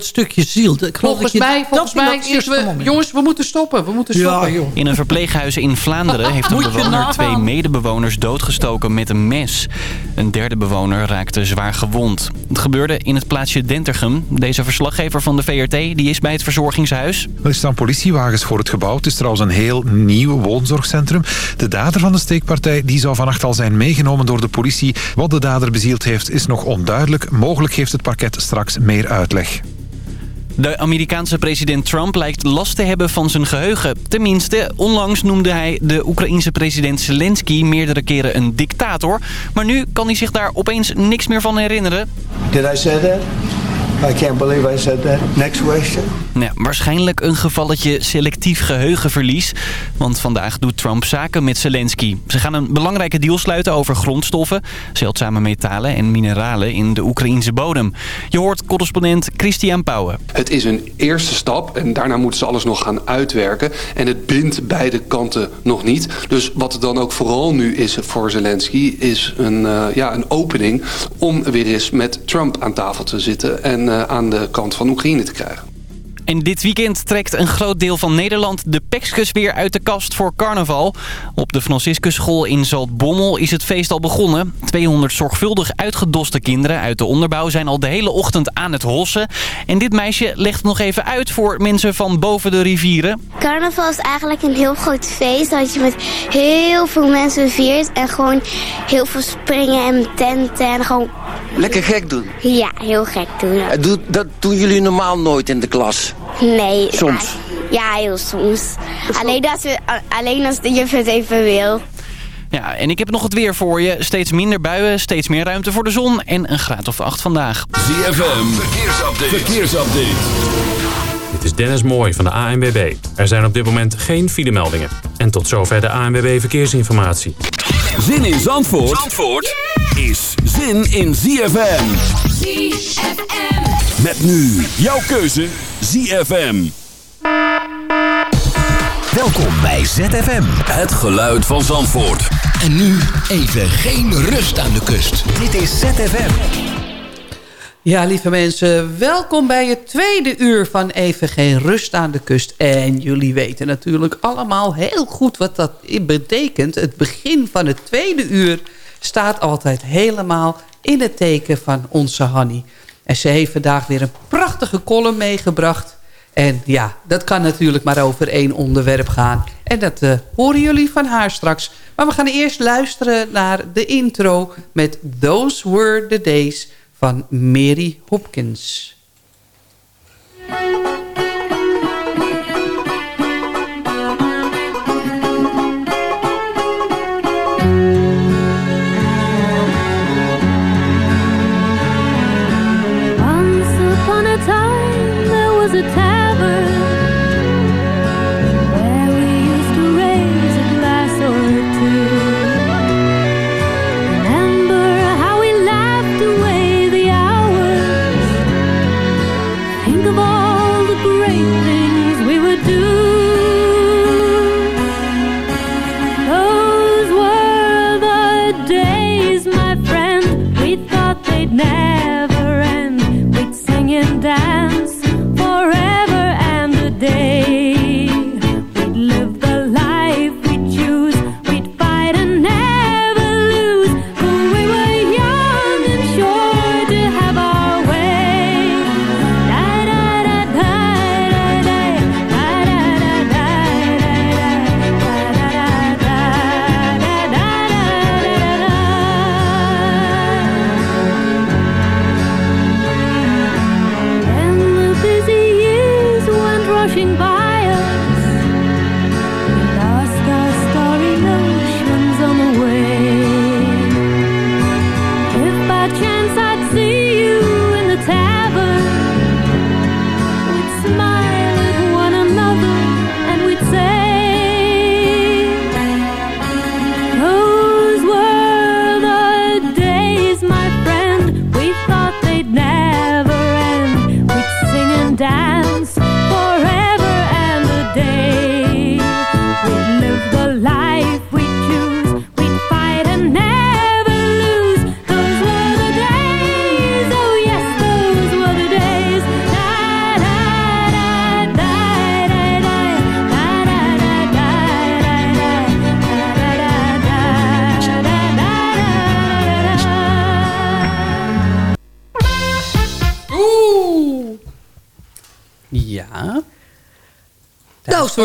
dat stukje ziel. Ik volgens dat mij, volgens mij is we, jongens, we moeten stoppen. We moeten stoppen, joh. In een verpleeghuis in Vlaanderen heeft een bewoner twee medebewoners doodgestoken met een mes. Een derde bewoner raakte zwaar gewond. Het gebeurde in het plaatsje Dentergem. Deze verslaggever van de VRT die is bij het verzorgingshuis. Er staan politiewagens voor het gebouw. Het is trouwens een heel nieuw woonzorgcentrum. De dader van de steekpartij die zou vannacht al zijn meegenomen door de politie. Wat de dader bezield heeft is nog onduidelijk. Mogelijk geeft het parket straks meer uitleg. De Amerikaanse president Trump lijkt last te hebben van zijn geheugen. Tenminste, onlangs noemde hij de Oekraïense president Zelensky meerdere keren een dictator. Maar nu kan hij zich daar opeens niks meer van herinneren. Did I say that? I can't believe I said that. Next question. Ja, waarschijnlijk een gevalletje selectief geheugenverlies. Want vandaag doet Trump zaken met Zelensky. Ze gaan een belangrijke deal sluiten over grondstoffen... zeldzame metalen en mineralen in de Oekraïnse bodem. Je hoort correspondent Christian Pauwen. Het is een eerste stap en daarna moeten ze alles nog gaan uitwerken. En het bindt beide kanten nog niet. Dus wat het dan ook vooral nu is voor Zelensky... is een, uh, ja, een opening om weer eens met Trump aan tafel te zitten... en uh, aan de kant van Oekraïne te krijgen. En dit weekend trekt een groot deel van Nederland de pekskus weer uit de kast voor carnaval. Op de Franciscusschool in Zaltbommel is het feest al begonnen. 200 zorgvuldig uitgedoste kinderen uit de onderbouw zijn al de hele ochtend aan het hossen. En dit meisje legt het nog even uit voor mensen van boven de rivieren. Carnaval is eigenlijk een heel groot feest dat je met heel veel mensen viert. En gewoon heel veel springen en tenten en gewoon... Lekker gek doen? Ja, heel gek doen. Dat doen jullie normaal nooit in de klas? Nee. Soms? Ja, heel soms. Alleen als, we, alleen als de juf het even wil. Ja, en ik heb nog het weer voor je. Steeds minder buien, steeds meer ruimte voor de zon en een graad of acht vandaag. ZFM, verkeersupdate. verkeersupdate. Dit is Dennis Mooij van de ANWB. Er zijn op dit moment geen filemeldingen. En tot zover de ANWB Verkeersinformatie. Zin in Zandvoort, Zandvoort is zin in ZFM. ZFM. Met nu jouw keuze ZFM. Welkom bij ZFM. Het geluid van Zandvoort. En nu even geen rust aan de kust. Dit is ZFM. Ja, lieve mensen, welkom bij het tweede uur van Even Geen Rust aan de Kust. En jullie weten natuurlijk allemaal heel goed wat dat betekent. Het begin van het tweede uur staat altijd helemaal in het teken van onze Hanny. En ze heeft vandaag weer een prachtige column meegebracht. En ja, dat kan natuurlijk maar over één onderwerp gaan. En dat eh, horen jullie van haar straks. Maar we gaan eerst luisteren naar de intro met Those Were The Days van Mary Hopkins.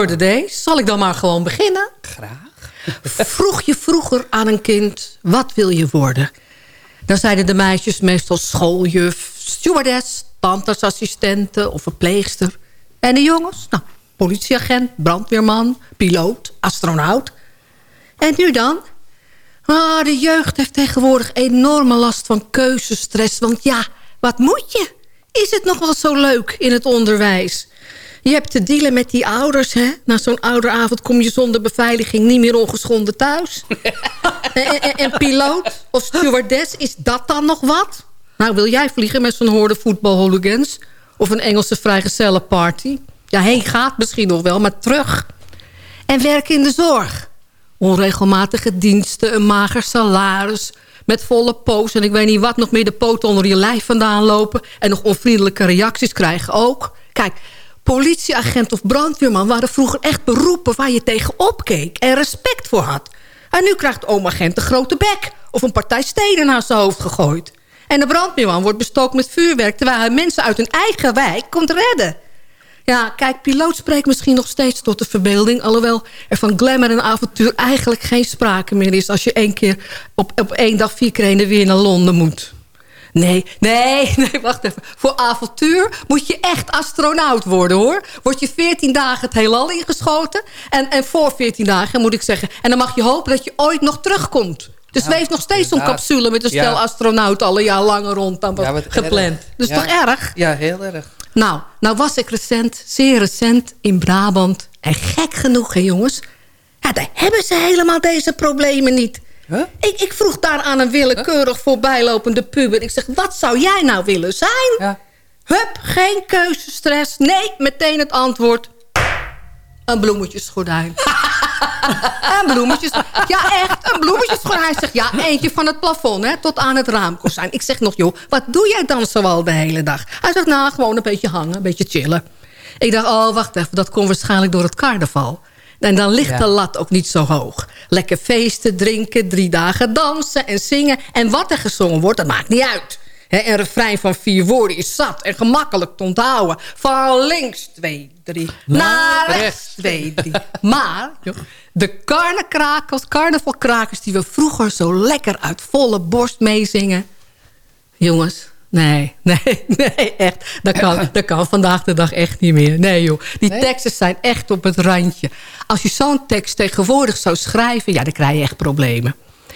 Deze. Zal ik dan maar gewoon beginnen? Graag. Vroeg je vroeger aan een kind, wat wil je worden? Dan zeiden de meisjes meestal schooljuf, stewardess, tandartsassistente of verpleegster. En de jongens? Nou, politieagent, brandweerman, piloot, astronaut. En nu dan? Ah, de jeugd heeft tegenwoordig enorme last van keuzestress. Want ja, wat moet je? Is het nog wel zo leuk in het onderwijs? Je hebt te dealen met die ouders, hè? Na zo'n ouderavond kom je zonder beveiliging niet meer ongeschonden thuis. en, en, en, piloot of stewardess, is dat dan nog wat? Nou, wil jij vliegen met zo'n hoorde voetbalhooligans? Of een Engelse vrijgezellenparty? Ja, heen gaat misschien nog wel, maar terug. En werken in de zorg. Onregelmatige diensten, een mager salaris... met volle poos en ik weet niet wat... nog meer de poten onder je lijf vandaan lopen... en nog onvriendelijke reacties krijgen ook. Kijk, politieagent of brandweerman... waren vroeger echt beroepen waar je tegen opkeek... en respect voor had. En nu krijgt oom-agent een grote bek... of een partij steden naar zijn hoofd gegooid. En de brandweerman wordt bestookt met vuurwerk... terwijl hij mensen uit hun eigen wijk komt redden. Ja, kijk, piloot spreekt misschien nog steeds tot de verbeelding... alhoewel er van glamour en avontuur eigenlijk geen sprake meer is... als je één keer op, op één dag vier keer in de weer naar Londen moet. Nee, nee, nee, wacht even. Voor avontuur moet je echt astronaut worden, hoor. Word je 14 dagen het heelal ingeschoten. En, en voor 14 dagen, moet ik zeggen. En dan mag je hopen dat je ooit nog terugkomt. Dus ja, zweeft nog steeds zo'n capsule met een stel ja. astronauten... alle jaar langer rond dan was gepland. Dus toch erg? Ja, heel erg. Nou, nou was ik recent, zeer recent, in Brabant. En gek genoeg, hè jongens. Ja, daar hebben ze helemaal deze problemen niet. Huh? Ik, ik, vroeg daar aan een willekeurig voorbijlopende puber. Ik zeg, wat zou jij nou willen zijn? Ja. Hup, geen keuzestress. Nee, meteen het antwoord. Een bloemetjesgordijn. een bloemetjes. Ja, echt, een bloemetjesgordijn. Hij zegt, ja, eentje van het plafond, hè, tot aan het raamkozijn. Ik zeg nog, joh, wat doe jij dan zoal de hele dag? Hij zegt, nou, gewoon een beetje hangen, een beetje chillen. Ik dacht, oh, wacht even, dat komt waarschijnlijk door het carnaval. En dan ligt ja. de lat ook niet zo hoog. Lekker feesten, drinken, drie dagen dansen en zingen. En wat er gezongen wordt, dat maakt niet uit. He, een refrein van vier woorden is zat en gemakkelijk te onthouden. Van links twee, drie, naar rechts twee, drie. Maar de karnekrakers, carnavalkrakers die we vroeger zo lekker uit volle borst meezingen... Jongens, Nee, nee, nee, echt. Dat kan, dat kan vandaag de dag echt niet meer. Nee joh, die nee? teksten zijn echt op het randje. Als je zo'n tekst tegenwoordig zou schrijven... ja, dan krijg je echt problemen.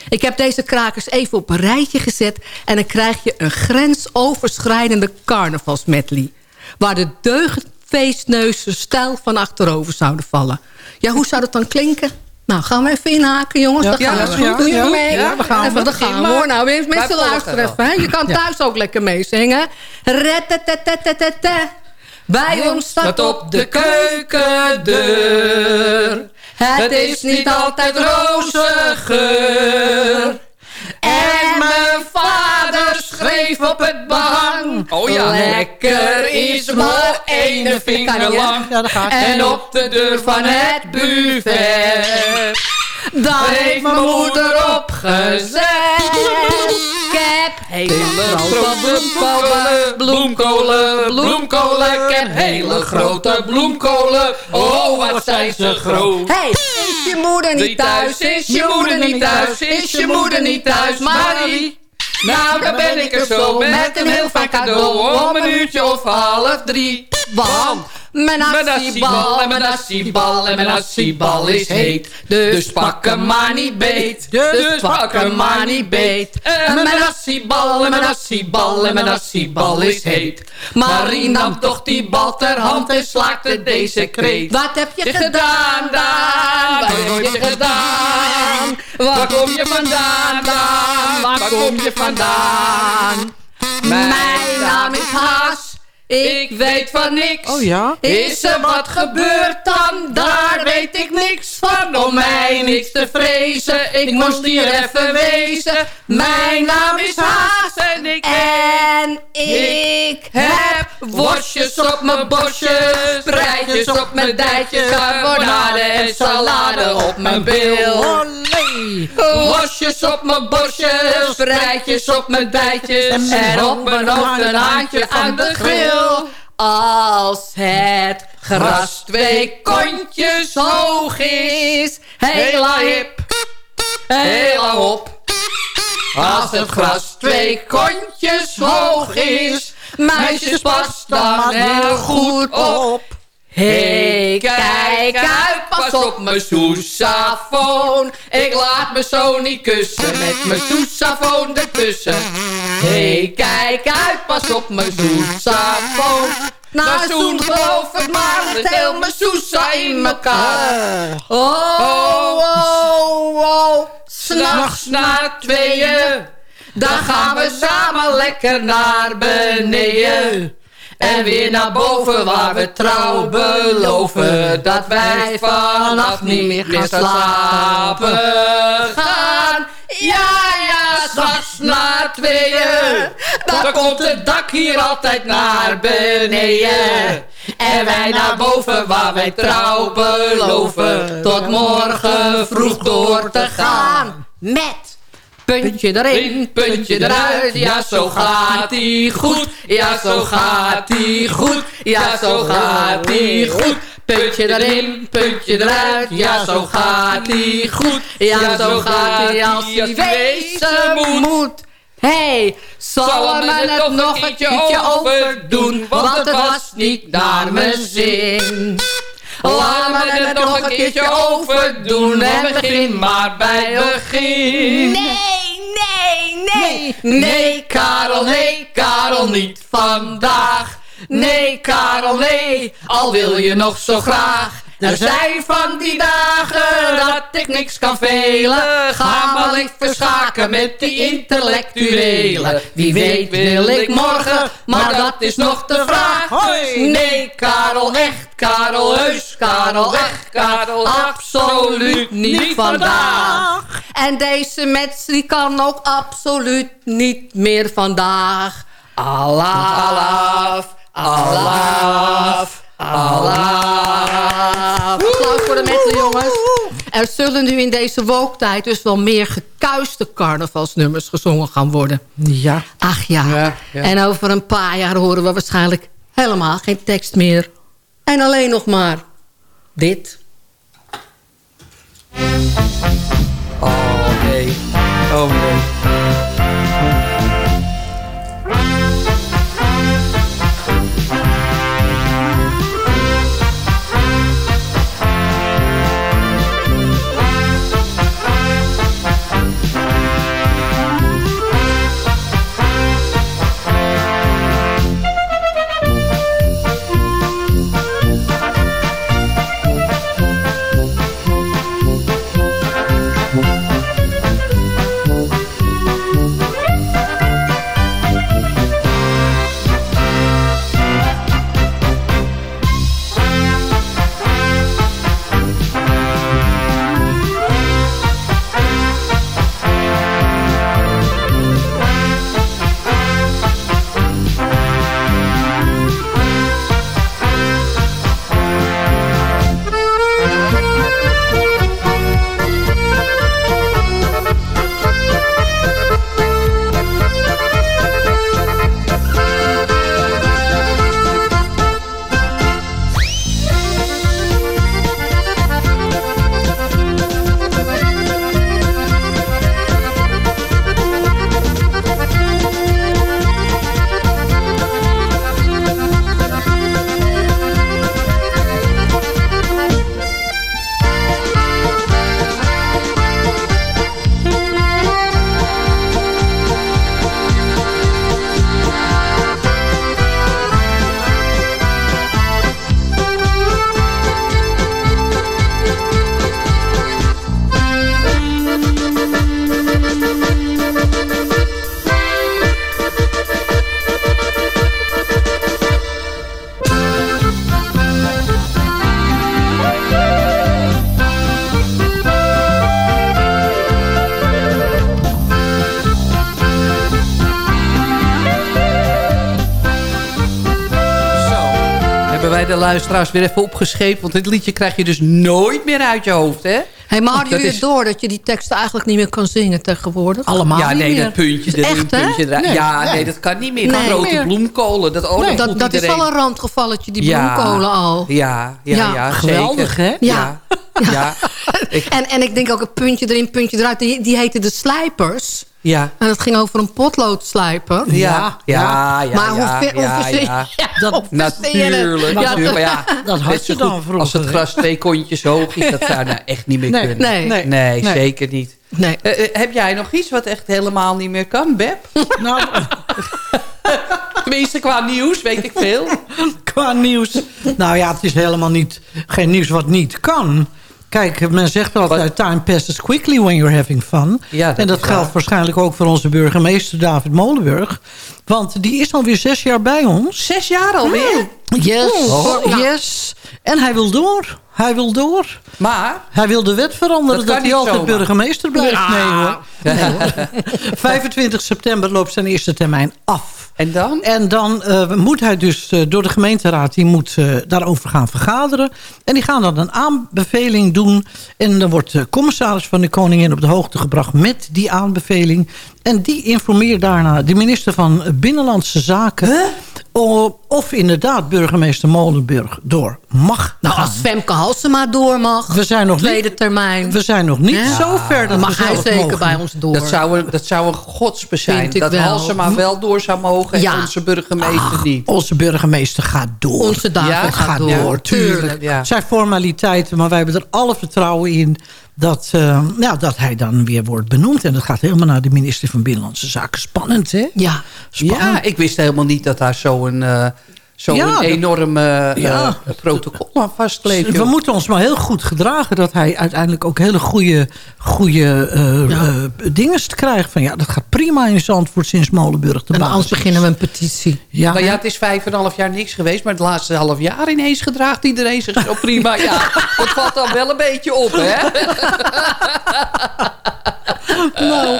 Ik heb deze krakers even op een rijtje gezet... en dan krijg je een grensoverschrijdende carnavalsmedley... waar de deugdfeestneuzen stijl van achterover zouden vallen. Ja, hoe zou dat dan klinken? Nou, gaan we even inhaken, jongens. Ja, dan gaan we ja, Doe je ja, mee? ja, we gaan even, dan gaan we hoor. Nou, mensen luisteren even. Hè? Je kan thuis ook lekker meezingen. Bij ons staat op de keukendeur. Het is niet altijd roze geur. En mijn vader schreef op het behang. Oh ja. Lekker is maar één vinger lang. En op de deur van het buffet. Daar heeft mijn moeder op gezet. Ik heb hele grote bloemkolen, bloemkolen, bloemkolen. Ik heb hele grote bloemkolen. Oh, wat zijn ze groot. Hey, is je moeder niet thuis? Is je moeder niet thuis? Is je moeder niet thuis? Marie? Nou, dan ben ik er zo met een heel fijn cadeau om een uurtje of half drie. Want mijn nasiebal en mijn nasiebal en mijn nasiebal is heet. Dus pak hem maar niet beet. Dus pak hem maar niet beet. En mijn nasiebal en mijn nasiebal en mijn nasiebal is heet. Marie nam toch die bal ter hand en slaakte deze kreet. Wat heb je gedaan, Daan? Wat heb je gedaan? Waar kom je vandaan, Daan? Waar kom je vandaan? Mijn naam is Haas. Ik weet van niks. Oh ja? Is er wat gebeurd dan? Daar weet ik niks van. Om mij niks te vrezen. Ik moest hier even wezen. Mijn naam is Haas. En ik, en ik heb worstjes op mijn bosjes. Prijtjes op mijn dijtjes. Carbonade en salade op mijn bil. Worstjes op mijn bosjes. Prijtjes op mijn dijtjes. En op mijn hoofd een haantje aan de grill. Als het gras twee kontjes hoog is. Hela hip, hela hop. Als het gras twee kontjes hoog is, meisjes pas dan heel goed op. Hey, kijk uit, pas op mijn soesafoon. Ik laat me zo niet kussen, met mijn soesafoon ertussen. Hey, kijk uit, pas op mijn soesafoon. Na zoen geloof ik maar, met heel mijn soesa in mekaar. Oh, oh, oh, s'nachts na tweeën. Dan gaan we samen lekker naar beneden. En weer naar boven waar we trouw beloven Dat wij vannacht niet meer gaan slapen gaan. Ja, ja, s'nachts na tweeën. Dan komt het dak hier altijd naar beneden. En wij naar boven waar wij trouw beloven Tot morgen vroeg door te gaan. Met Puntje erin, puntje eruit, ja zo gaat ie goed. Ja zo gaat ie goed, ja zo gaat ie goed. Puntje erin, puntje eruit, ja zo gaat ie goed. Ja zo gaat ie als hij wezen moet. Hey, zal me het nog een keertje overdoen, want het was niet naar mijn zin. Laat me het nog een keertje overdoen? En begin maar bij begin. Nee, nee, Karel, nee, Karel, niet vandaag. Nee, Karel, nee, al wil je nog zo graag. Er zijn van die dagen dat ik niks kan velen. Ga maar liever schaken met die intellectuelen. Wie weet wil ik morgen, maar dat is nog de vraag. Nee, Karel, echt, Karel, heus, Karel, echt, Karel, absoluut niet vandaag. En deze mens die kan ook absoluut niet meer vandaag. Allah, Allah, Allah. Applaus voor de mensen, jongens. Er zullen nu in deze wooktijd dus wel meer gekuiste carnavalsnummers gezongen gaan worden. Ja. Ach ja. Ja, ja. En over een paar jaar horen we waarschijnlijk helemaal geen tekst meer. En alleen nog maar dit. Oh nee. Oh nee. Luisteraars weer even opgescheept. Want dit liedje krijg je dus nooit meer uit je hoofd, hè? Hey, maar hadden jullie het door dat je die teksten eigenlijk niet meer kan zingen tegenwoordig? Allemaal ja, niet nee, meer. dat puntje erin, Echt, puntje eruit. Nee, ja, nee. nee. dat kan niet meer. Nee. Grote meer. bloemkolen. Dat, oh, Nee, dat, dat, is al een randgevalletje, die Ja. bloemkolen al. Ja, ja, ja, Ja, geweldig, hè? Ja. ja. En, en ik denk ook een puntje erin, puntje eruit. Die, die heette de Slijpers. Ja. En dat ging over een potloodslijper. Ja, ja, ja. maar hoe ja, ver- hoe ja, ja. Ja, je het? Natuurlijk, Ja, natuurlijk. Maar ja, dat had je dan vroeger, Als het gras twee kontjes hoog is, dat zou nou echt niet meer Nee, kunnen. Nee. nee, Nee. Nee. zeker niet. Nee. Eh, eh, heb jij nog iets wat echt helemaal niet meer kan, Beb? Nou, Tenminste, qua nieuws, weet ik veel. qua nieuws. Nou ja, het is helemaal niet, geen nieuws wat niet kan. Kijk, men zegt altijd... time passes quickly when you're having fun. Ja, dat en dat geldt waar. waarschijnlijk ook voor onze burgemeester David Molenburg. Want die is alweer zes jaar bij ons. Zes jaar alweer? Yes, Oh. yes. En hij wil door. Hij wil door. Maar, Hij wil de wet veranderen Dat hij altijd zomaar. burgemeester blijft. Nee hoor. Nee, hoor. 25 september loopt zijn eerste termijn af. en dan? En dan eh, moet hij dus eh, door de gemeenteraad... die moet eh, daarover gaan vergaderen. En die gaan dan een aanbeveling doen. En dan wordt de commissaris van de Koningin op de hoogte gebracht... met die aanbeveling. En die informeert daarna de minister van Binnenlandse Zaken... o- of inderdaad burgemeester Molenburg door mag Nou, gaan. als Femke Halsema door mag. We zijn nog Tweede niet, termijn. we zijn nog niet Ja. zo ver dat mag hij zeker mogen. bij ons door. Dat zou een, dat zou een godsbe zijn. Dat wel. Halsema wel door zou mogen Ja. en onze burgemeester niet. Onze burgemeester gaat door. Onze David Ja, gaat, gaat door. door, tuurlijk. Ja. Het zijn formaliteiten, maar wij hebben er alle vertrouwen in... Dat, eh, ja, dat hij dan weer wordt benoemd. En dat gaat helemaal naar de minister van Binnenlandse Zaken. Spannend, hè? Ja. Spannend. Ja, ik wist helemaal niet dat daar zo'n eh zo'n Ja, dat- enorm eh, Ja. protocol aan vastkleeft. We moeten ons maar heel goed gedragen... dat hij uiteindelijk ook hele goede, goede eh, eh, dingen krijgt. Van, ja, dat gaat prima in Zandvoort sinds Molenburg de En anders beginnen we een petitie. Ja, Nou ja, het is vijf en een half jaar niks geweest. Maar het laatste half jaar ineens gedraagt iedereen zich zo prima. Ja, dat valt dan wel een beetje op, hè? nou,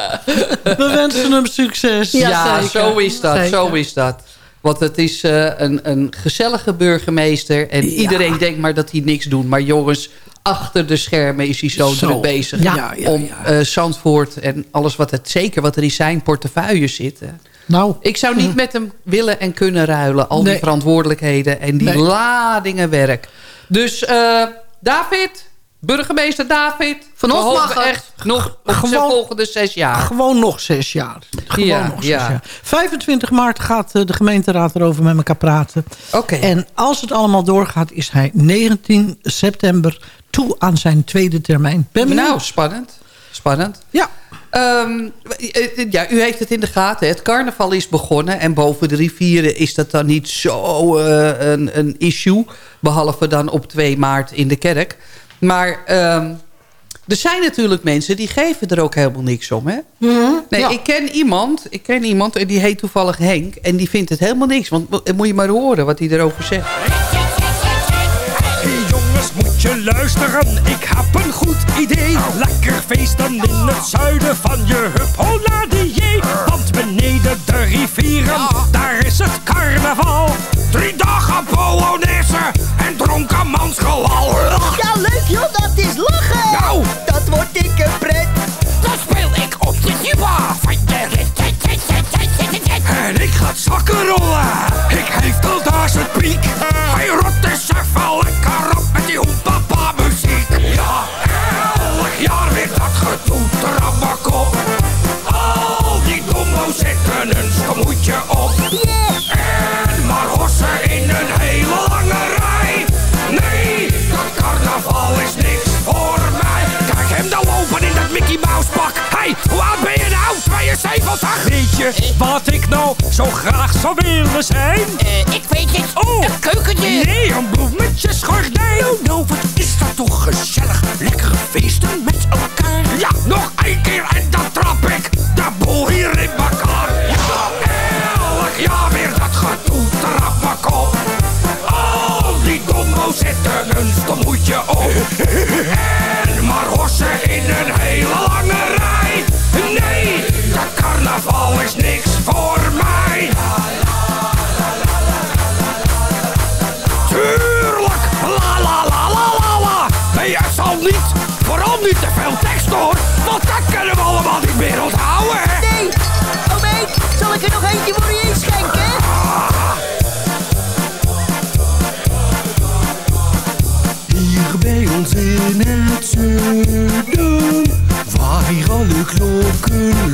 we wensen hem succes. Ja, Ja, zo is dat, Zeker. zo is dat. Want het is eh, een, een gezellige burgemeester. En Ja. iedereen denkt maar dat hij niks doet. Maar jongens, achter de schermen is hij zo, Zo. druk bezig. Ja, ja, ja, om eh, Zandvoort en alles wat het... Zeker wat er in zijn portefeuille zit. Nou, Ik zou niet met hem willen en kunnen ruilen. Al die verantwoordelijkheden en die Nee. ladingen werk. Dus eh, David, burgemeester David. Van ons mag het. echt nog op Gewoon- zijn volgende zes jaar. Gewoon nog zes jaar. Gewoon Ja, nog zes ja. jaar. 25 maart gaat eh, de gemeenteraad erover met elkaar praten. Oké. En als het allemaal doorgaat, is hij 19 september toe aan zijn tweede termijn. Ben benieuwd. Nou, spannend. Spannend. Ja. Ehm, eh, ja, u heeft het in de gaten. Het carnaval is begonnen. En boven de rivieren is dat dan niet zo eh, een, een issue. Behalve dan op 2 maart in de kerk. Maar ehm, er zijn natuurlijk mensen die geven er ook helemaal niks om. Hè? Nee, Ja. ik ken iemand. Ik ken iemand en die heet toevallig Henk. En die vindt het helemaal niks. Want mo- moet je maar horen wat hij erover zegt. Hey jongens, moet je luisteren, ik heb een goed idee. Lekker feesten in het zuiden van je hup, hola die Want beneden de rivieren, daar is het carnaval. Drie dagen polonaise en dronken mansgelal. Leuk joh, dat is lachen. Nou, Dat wordt dikke pret. dan speel ik op de tuba van rit. En ik ga zakken rollen. Ik heeft al daar zijn piek. 72? Weet je wat ik nou zo graag zou willen zijn? ik weet het. Oh, Een keukentje. Nee, een bloemetjes gordijn. Nou, nou, wat is dat toch gezellig. Lekkere feesten met elkaar. Ja, nog één keer en dan trap ik de boel hier in elkaar. Ja, elk jaar weer dat getoeter op mijn kop. Al die dombo's zetten een stomoetje op. En maar hossen in een hele veel tekst hoor, want dat kunnen we allemaal niet meer onthouden. Nee, oh nee, zal ik er nog eentje voor je inschenken? Hier bij ons in het zuiden, waar alle klokken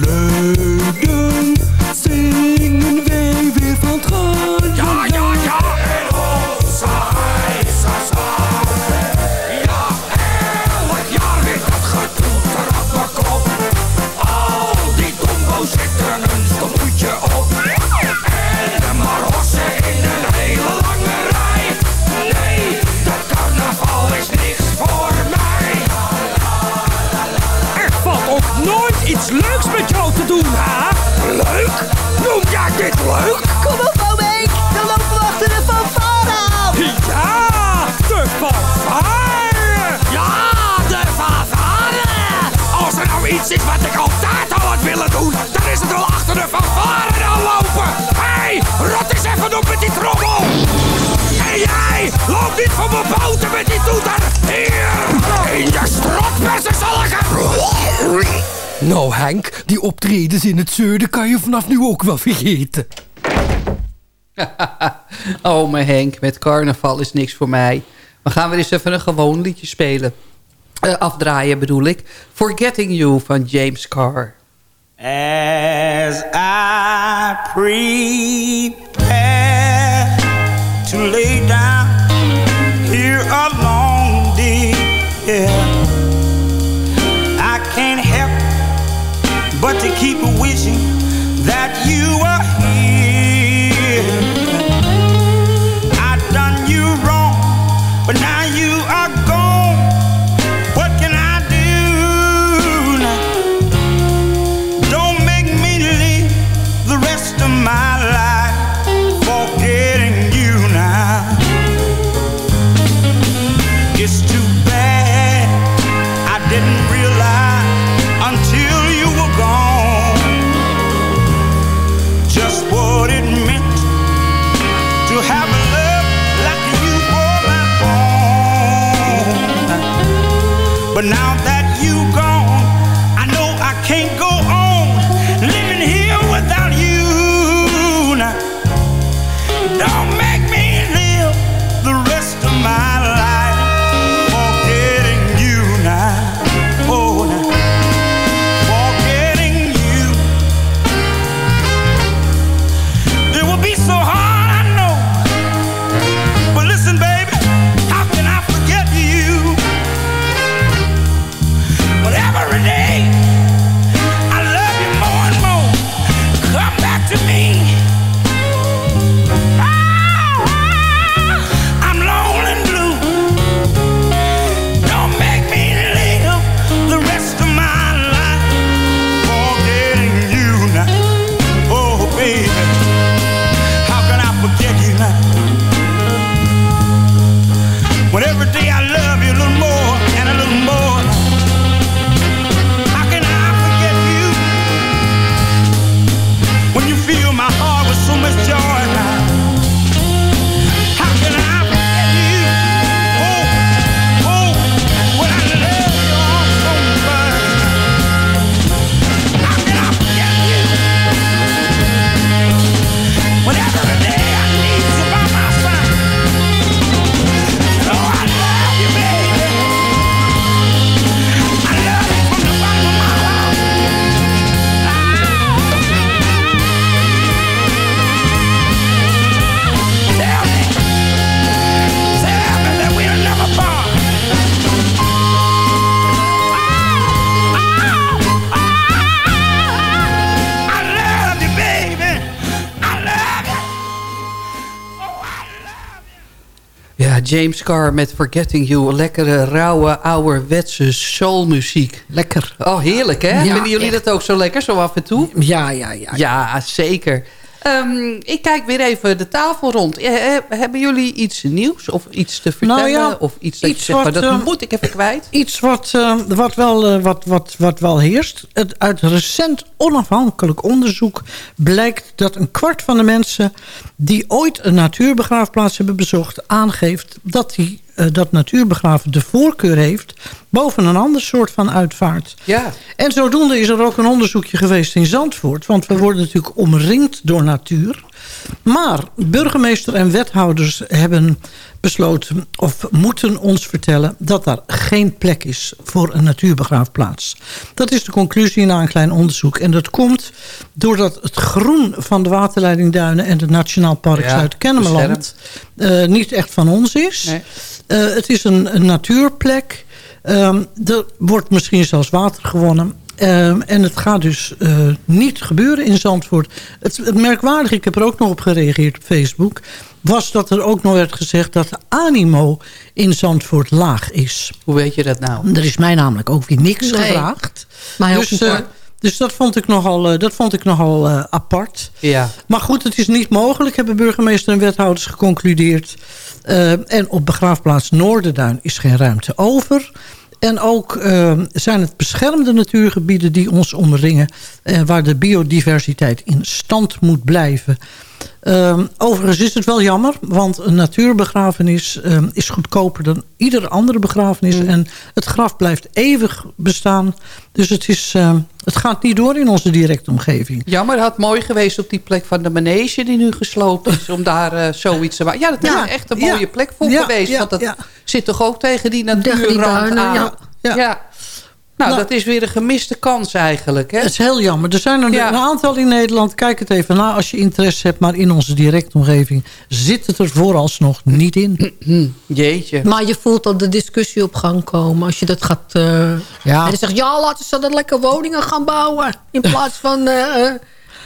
niet van mijn poten met die toeter! Hier, in je strotbessen zal ik hem... Nou Henk, die optredens in het zuiden kan je vanaf nu ook wel vergeten. oh, mijn Henk, met carnaval is niks voor mij. We gaan weer eens even een gewoon liedje spelen. Eh, afdraaien bedoel ik. Forgetting You van James Carr. As I prepare to lay down keep it with you. But now that you gone, James Carr met Forgetting You. Lekkere, rauwe, ouderwetse soulmuziek. Lekker. Oh, heerlijk, hè? Ja, Vinden jullie echt. dat ook zo lekker, zo af en toe? Ja, ja, ja. Ja, zeker. Ehm, ik kijk weer even de tafel rond. Eh, eh, hebben jullie iets nieuws of iets te vertellen? Nou ja, of iets dat iets je zegt, maar dat eh, moet ik even kwijt? Iets wat, wat, wel, wat, wat, wat wel heerst. Het, uit recent onafhankelijk onderzoek blijkt dat een kwart van de mensen... die ooit een natuurbegraafplaats hebben bezocht... aangeeft dat die eh, dat natuurbegraven de voorkeur heeft... boven een ander soort van uitvaart. Ja. En zodoende is er ook een onderzoekje geweest in Zandvoort. Want we worden natuurlijk omringd door natuur. Maar burgemeester en wethouders hebben besloten of moeten ons vertellen... dat daar geen plek is voor een natuurbegraafplaats. Dat is de conclusie na een klein onderzoek. En dat komt doordat het groen van de waterleidingduinen... en het Nationaal Park Ja, Zuid-Kennemerland eh, niet echt van ons is. Nee. Eh, het is een, een natuurplek. Ehm, er wordt misschien zelfs water gewonnen. Ehm, en het gaat dus eh, niet gebeuren in Zandvoort. Het, het merkwaardige, ik heb er ook nog op gereageerd op Facebook... was dat er ook nog werd gezegd dat de animo in Zandvoort laag is. Hoe weet je dat nou? Er is mij namelijk ook weer niks Nee. gevraagd. Ook dus, eh, dus dat vond ik nogal, dat vond ik nogal apart. Ja. Maar goed, het is niet mogelijk, hebben burgemeester en wethouders geconcludeerd. Eh, en op begraafplaats Noorderduin is geen ruimte over. En ook eh, zijn het beschermde natuurgebieden die ons omringen... eh, waar de biodiversiteit in stand moet blijven. Eh, overigens is het wel jammer, want een natuurbegrafenis eh, is goedkoper dan iedere andere begrafenis. En het graf blijft eeuwig bestaan. Dus het, is, eh, het gaat niet door in onze directe omgeving. Jammer, het had mooi geweest op die plek van de manege die nu gesloopt is. om daar eh, zoiets te maken. Ja, dat is Ja, echt een ja, mooie plek voor ja, geweest. ja, want dat ja. zit toch ook tegen die natuurrand aan. ja. Nou, Nou. dat is weer een gemiste kans eigenlijk. Hè? Het is heel jammer. Er zijn er Ja. een aantal in Nederland. Kijk het even na als je interesse hebt. Maar in onze directe omgeving zit het er vooralsnog niet in. Jeetje. Maar je voelt dat de discussie op gang komen. Als je dat gaat... eh, Ja. En dan zegt, ja, laten ze dan lekker woningen gaan bouwen. In plaats van eh, eh,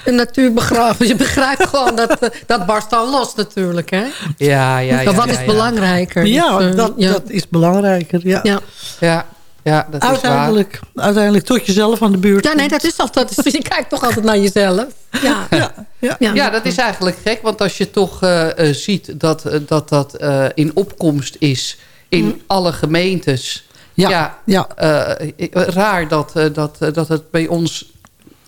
een natuurbegraven. Je begrijpt gewoon, dat, dat barst dan los natuurlijk. Hè? Ja, ja, ja. maar wat ja, is ja. belangrijker? Ja, Dus, dat, ja. dat is belangrijker. Ja. Ja. Ja, dat is waar. Uiteindelijk, uiteindelijk tot jezelf aan de buurt. ja, nee, dat is altijd... Dus je kijkt toch altijd naar jezelf. Ja, Ja, ja. ja. Ja, dat is eigenlijk gek. Want als je toch eh, eh, ziet dat eh, dat, dat eh, in opkomst is in alle gemeentes. Ja, Ja, ja. eh, raar dat, eh, dat, dat het bij ons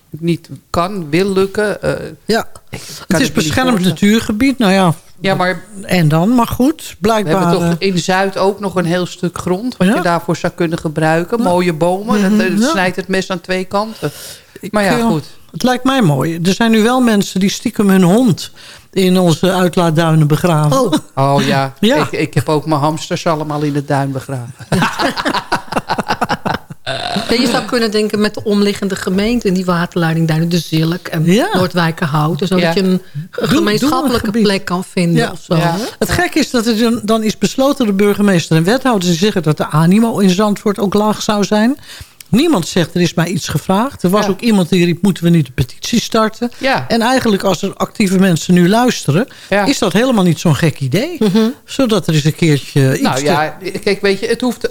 niet kan, wil lukken. Eh, ja. Het is beschermd natuurgebied. Nou ja, Ja, maar en dan? Maar goed, we blijkbaar... hebben toch eh, in Zuid ook nog een heel stuk grond... wat Ja. je daarvoor zou kunnen gebruiken. Mooie bomen, dat, eh, Mhm, ja. snijdt het mes aan twee kanten. Maar ja, eh, goed. Het lijkt mij mooi. Er zijn nu wel mensen die stiekem hun hond in onze uitlaatduinen begraven. Oh, Oh ja, Ja. Ik, ik heb ook mijn hamsters allemaal in de duin begraven. Ja, je zou kunnen denken met de omliggende gemeenten... die waterleidingduinen, de Zilk en Ja. Noordwijkerhout... Zodat Ja. je een gemeenschappelijke doe een gebied. plek kan vinden Ja. of zo. Het gekke is dat het dan- is besloten de burgemeester en wethouders... die zeggen dat de animo in Zandvoort ook laag zou zijn. Niemand zegt, er is mij iets gevraagd. Er was Ja. ook iemand die riep, moeten we niet een petitie starten? Ja. En eigenlijk als er actieve mensen nu luisteren... Ja. is dat helemaal niet zo'n gek idee. Zodat er eens een keertje iets... Nou te- ja, kijk, weet je, het hoeft,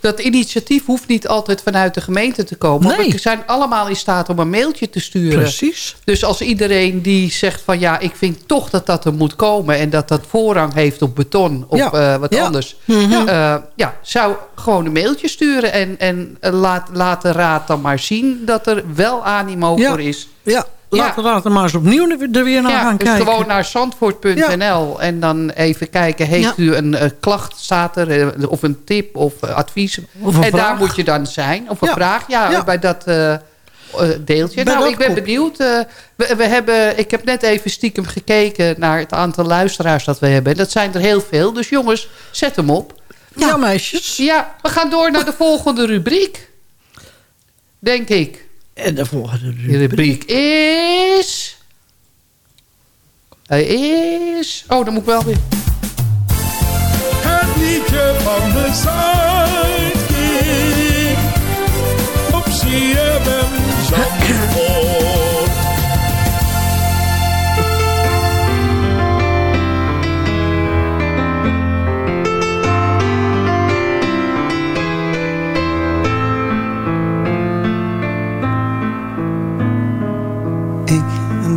dat initiatief hoeft niet altijd vanuit de gemeente te komen. Nee. We zijn allemaal in staat om een mailtje te sturen. Precies. Dus als iedereen die zegt van ja, ik vind toch dat dat er moet komen... en dat dat voorrang heeft op beton of eh, wat anders... Mhm. eh, ja, zou gewoon een mailtje sturen... en, en eh, laat, laat de raad dan maar zien dat er wel animo Ja. voor is. Ja, laten we later maar eens opnieuw er weer naar gaan dus kijken. gewoon naar zandvoort.nl en dan even kijken... heeft u een eh, klacht, staat er, eh, of een tip of eh, advies. Of en daar moet je dan zijn. Of een vraag, ja, bij dat deeltje. Bij nou, ik ben benieuwd. we, we hebben, ik heb net even stiekem gekeken naar het aantal luisteraars dat we hebben. Dat zijn er heel veel. Dus jongens, zet hem op. Ja, meisjes. Ja, we gaan door naar de volgende rubriek. Denk ik. En de volgende De rubriek is... Hij is... Oh, dan moet ik wel weer... Het liedje van de Zuidkiek. Op CFM Zandvoort.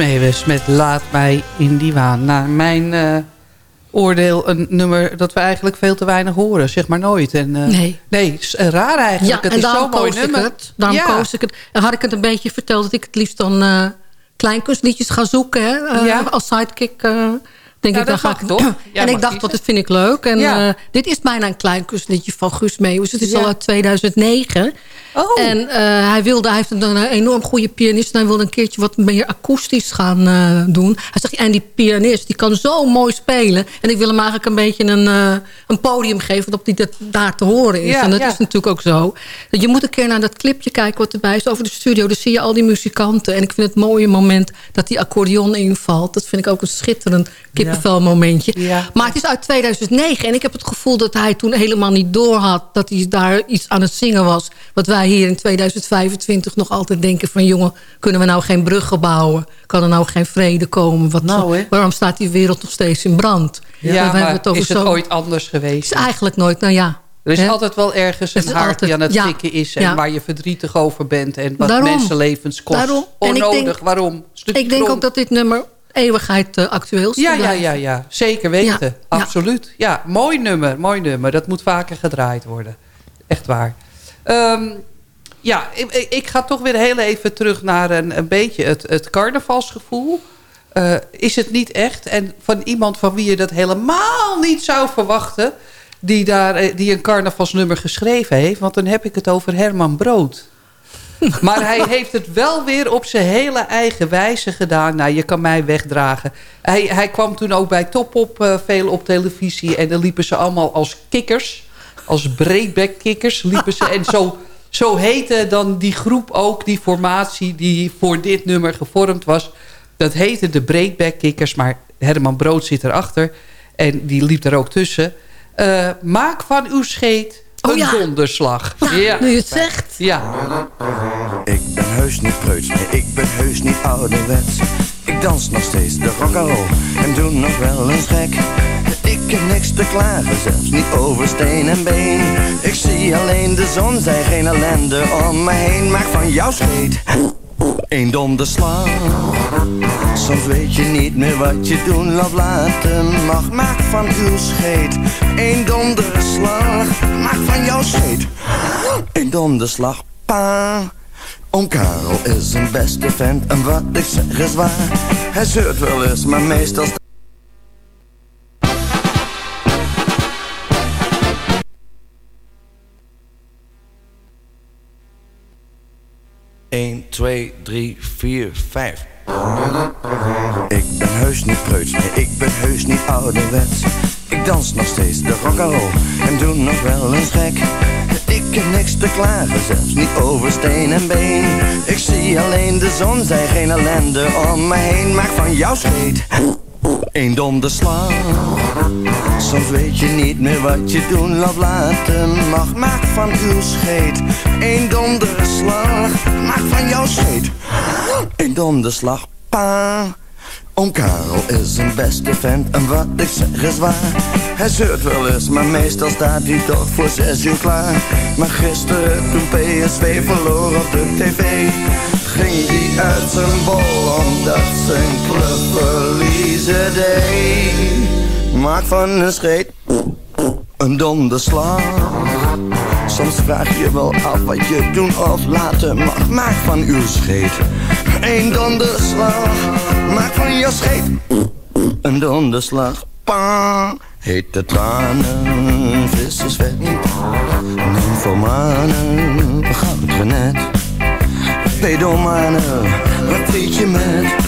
Met Laat mij in die waan. Naar mijn eh, oordeel een nummer dat we eigenlijk veel te weinig horen. Zeg maar nooit. En, eh, Nee. Nee, is eh, raar eigenlijk. Ja, het en is daarom koos ik nummer. het. Daarom ja. koos ik het. En had ik het een beetje verteld dat ik het liefst dan eh kleinkunstliedjes ga zoeken. Hè, Ja. Als sidekick. Denk Ja, ik, dan dat ga ik toch? En ik dacht, kiezen. dat vind ik leuk. En Ja. eh, dit is bijna een kleinkunstliedje van Guus Meeuwis. Het is Ja. al uit 2009. Oh. En eh, hij, wilde, hij heeft een, enorm goede pianist. En hij wilde een keertje wat meer akoestisch gaan eh, doen. Hij zegt, en die pianist die kan zo mooi spelen. En ik wil hem eigenlijk een beetje een, een podium geven... waarop die dat daar te horen is. Ja, en dat is natuurlijk ook zo. Je moet een keer naar dat clipje kijken wat erbij is over de studio. Dan zie je al die muzikanten. En ik vind het mooie moment dat die accordeon invalt. Dat vind ik ook een schitterend kippenvel momentje. Ja. Maar het is uit 2009. En ik heb het gevoel dat hij toen helemaal niet doorhad... dat hij daar iets aan het zingen was. Wat wij hier in 2025 nog altijd denken van... jongen, kunnen we nou geen bruggen bouwen? Kan er nou geen vrede komen? Wat, Nou, waarom staat die wereld nog steeds in brand? Ja, maar het is het zo- ooit anders geweest? is eigenlijk nooit, nou ja. Er is altijd wel ergens een haard die aan het ja, tikken is... en ja. waar je verdrietig over bent... en wat Daarom. mensenlevens kost. Daarom. En ik Onnodig, denk- waarom? Stukje Ik denk grond. ook dat dit nummer eeuwigheid eh, actueel. Ja, ja, ja, ja, zeker weten. Ja. Absoluut. Ja, mooi nummer, mooi nummer. Dat moet vaker gedraaid worden. Echt waar. Ehm, ja, ik, ik- ik ga toch weer heel even terug naar een, een beetje het, het carnavalsgevoel. Eh, is het niet echt? En van iemand van wie je dat helemaal niet zou verwachten... die, daar, eh, die een carnavalsnummer geschreven heeft. Want dan heb ik het over Herman Brood. Maar hij heeft het wel weer op zijn hele eigen wijze gedaan. Nou, je kan mij wegdragen. Hij, hij kwam toen ook bij Topop eh veel op televisie. En dan liepen ze allemaal als kikkers. Als breakback kikkers liepen ze. En zo, zo heette dan die groep ook, die formatie... die voor dit nummer gevormd was. Dat heette de breakback kikkers. Maar Herman Brood zit erachter. En die liep er ook tussen. Eh, maak van uw scheet Oh een ja. donderslag. Ja, nu je het zegt. Ja. Ik ben heus niet preuts, nee, ik ben heus niet ouderwets. Ik dans nog steeds de rock'n'roll en doe nog wel eens gek. Ik heb niks te klagen, zelfs niet over steen en been. Ik zie alleen de zon, zij geen ellende om me heen. Maak van jouw scheet een donderslag. Soms weet je niet meer wat je doen of laten mag. Maak van uw scheet een donderslag. Maak van jouw scheet een donderslag. Pa. Oom Karel is een beste vent en wat ik zeg is waar. Hij zeurt wel eens, maar meestal... 1, 2, 3, 4, 5. Ik ben heus niet preuts, nee, ik ben heus niet ouderwets. Ik dans nog steeds de rock'n'roll en doe nog wel eens gek. Ik heb niks te klagen, zelfs niet over steen en been. Ik zie alleen de zon, zij geen ellende om me heen. Maak van jouw scheet een donderslag. Soms weet je niet meer wat je doen of laten mag. Maak van uw scheet een donderslag. Maak van jouw scheet een donderslag. Pa. Oom Karel is een beste vent en wat ik zeg is waar. Hij zeurt wel eens, maar meestal staat hij toch voor zes uur klaar. Maar gisteren toen PSV verloor op de tv, ging hij uit zijn bol omdat zijn club verliezen deed. Maak van een scheet een donderslag. Soms vraag je wel af wat je doen of laten mag. Maak van uw scheet een donderslag. Maak van je scheet een donderslag. Pa, hete tranen, vissersvet. Nymphomanen, goudrenet. Pedomanen, wat treat je met?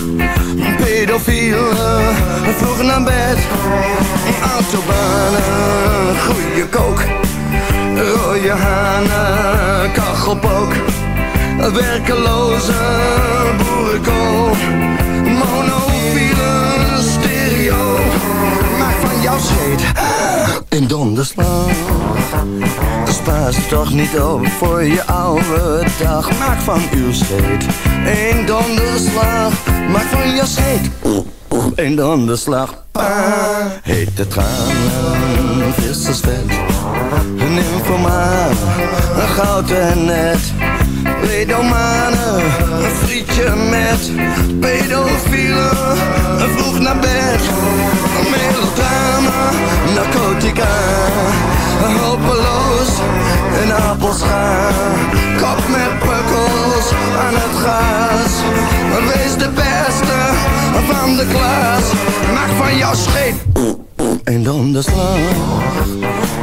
Pedofielen, vroeg naar bed. Autobanen, goeie kook. Rode hanen, kachelpook. Werkeloze boerenkool. Monofiele stereo. Maak van jouw scheet een donderslag. Spaar ze toch niet op voor je oude dag. Maak van uw scheet een donderslag. Maak van je scheet een donderslag. Pa, hete tranen, vissersvet. Een nymphomaan, een goud en net. Pedomanen, een frietje met pedofielen, vroeg naar bed. Melodrama, narcotica, hopeloos, een appelschaar. Kop met pukkels aan het gaas. Wees de beste van de klas, maak van jouw scheet een donderslag.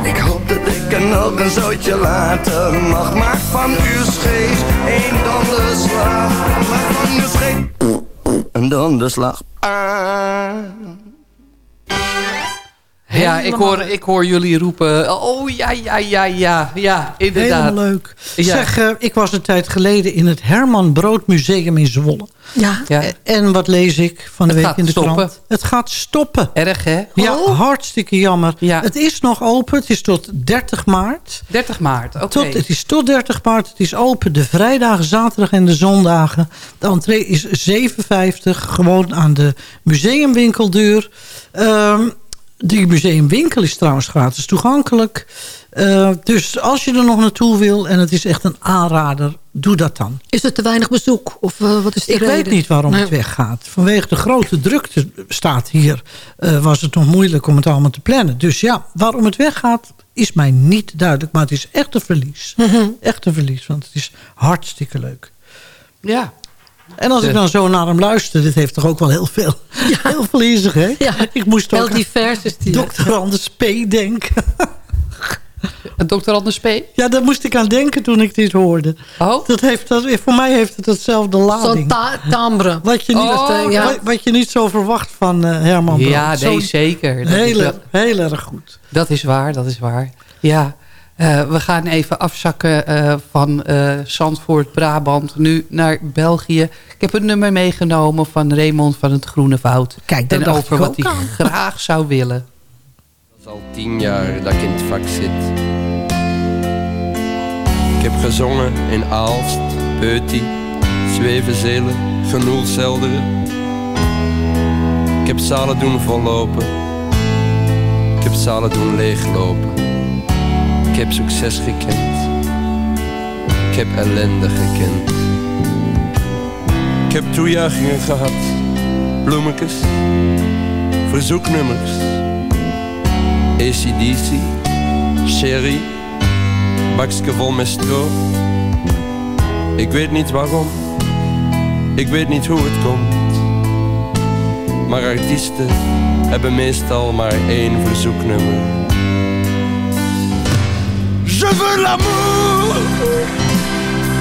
Ik hoop dat ik er nog een zootje later mag. Maak van uw scheet een donderslag. Maak van uw scheet een donderslag. Ah. Ja, ik hoor, ik hoor jullie roepen. Oh ja, ja, ja, ja. Ja, inderdaad. Helemaal leuk. Ja. Zeg, eh, ik was een tijd geleden in het Herman Brood Museum in Zwolle. Ja. Ja. Eh, En wat lees ik van de Het week in de stoppen. krant? Het gaat stoppen. Erg, hè? Ja, Oh, hartstikke jammer. Ja. Het is nog open. Het is tot 30 maart. 30 maart, oké. Tot, het is tot 30 maart. Het is open de vrijdagen, zaterdag en de zondagen. De entree is 7,50. Gewoon aan de museumwinkeldeur. Ehm die museumwinkel is trouwens gratis toegankelijk. Eh, dus als je er nog naartoe wil en het is echt een aanrader, doe dat dan. Is er te weinig bezoek? Of eh, wat is de Ik reden? weet niet waarom Nee. het weggaat. Vanwege de grote drukte staat hier... eh, was het nog moeilijk om het allemaal te plannen. Dus ja, waarom het weggaat is mij niet duidelijk. Maar het is echt een verlies. Mhm. Echt een verlies, want het is hartstikke leuk. Ja. En als ik dan zo naar hem luister... dit heeft toch ook wel heel veel, heel veel in zich, hè? Ja, Ik moest heel ook divers is die. Dr. Anders P. denken. Dr. Anders P. Ja, daar moest ik aan denken toen ik dit hoorde. Oh? Dat heeft, dat, voor mij heeft het hetzelfde Zo'n lading. ta- timbre. Wat je, niet, Oh, ja. wat, je niet zo verwacht van eh, Herman Brood. Ja, nee, zeker. Dat is, Heel, heel erg goed. dat is waar, dat is waar. Ja, eh, we gaan even afzakken eh, van eh, Zandvoort, Brabant, nu naar België. Ik heb een nummer meegenomen van Raymond van het Groene Woud. Kijk, dat en dacht over ik wat ook hij aan. graag zou willen. al tien jaar dat ik in het vak zit. Ik heb gezongen in Aalst, Peutie, Zwevenzelen, Genoelselderen. Ik heb zalen doen vollopen. Ik heb zalen doen leeglopen. Heb succes gekend. Ik heb ellende gekend. Ik heb toejuichingen gehad. Bloemetjes. Verzoeknummers. ACDC. Sherry. Bakske vol met stro. Ik weet niet waarom. Ik weet niet hoe het komt. Maar artiesten hebben meestal maar één verzoeknummer. Je veux l'amour,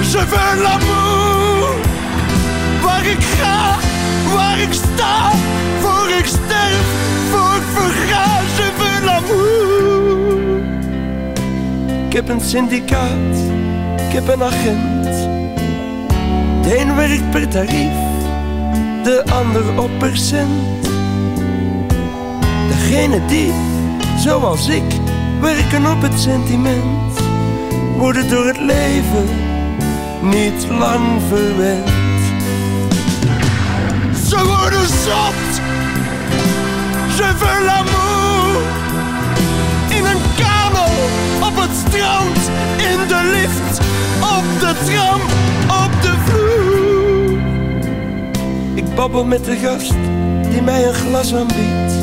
je veux l'amour. Waar ik ga, waar ik sta, voor ik sterf, voor ik verga. Je veux l'amour. Ik heb een syndicaat, ik heb een agent. De een werkt per tarief, de ander op percent. Degene die, zoals ik, werken op het sentiment, worden door het leven niet lang verwend. Ze worden zot. Je veux l'amour. In een kano, op het strand, in de lift, op de tram, op de vloer. Ik babbel met de gast die mij een glas aanbiedt.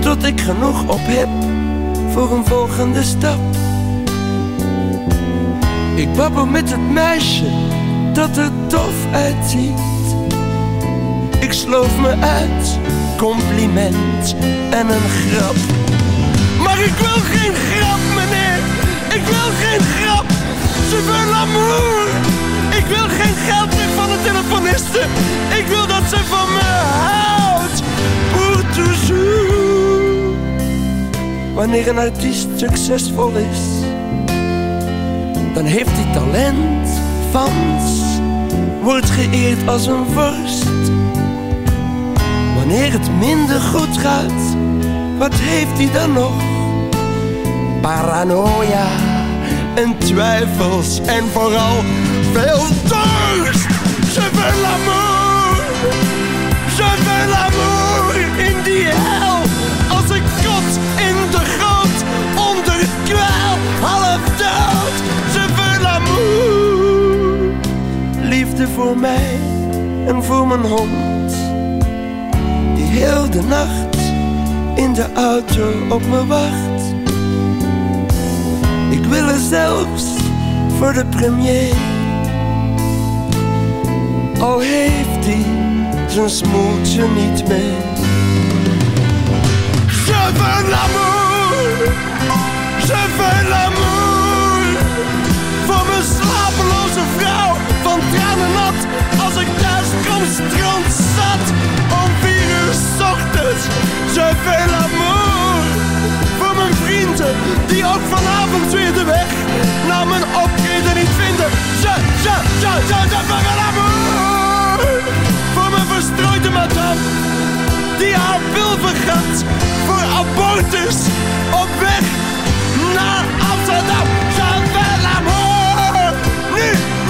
Tot ik genoeg op heb voor een volgende stap. Ik babbel met het meisje dat er tof uitziet. Ik sloof me uit, compliment en een grap. Maar ik wil geen grap, meneer. Ik wil geen grap. Je veux l'amour. Ik wil geen geld meer van de telefoniste. Ik wil dat ze van me houdt. Pour toujours. Wanneer een artiest succesvol is, dan heeft hij talent, fans, wordt geëerd als een vorst. Wanneer het minder goed gaat, wat heeft hij dan nog? Paranoia en twijfels en vooral veel dorst. Je veux l'amour. Je veux l'amour in die. Liefde voor mij en voor mijn hond, die heel de nacht in de auto op me wacht. Ik wil er zelfs voor de premier. Al heeft hij zijn smoeltje niet mee. Je veux l'amour. Je veux l'amour. Voor mijn slapeloze vrouw tranen nat. Als ik thuis kom strand zat. Om vier uur 's ochtends. Je veux l'amour. Voor mijn vrienden die ook vanavond weer de weg naar mijn optreden niet vinden. Je, je, je, je, je veux l'amour. Voor mijn verstrooide madame die haar wil vergat voor abortus op weg naar Amsterdam.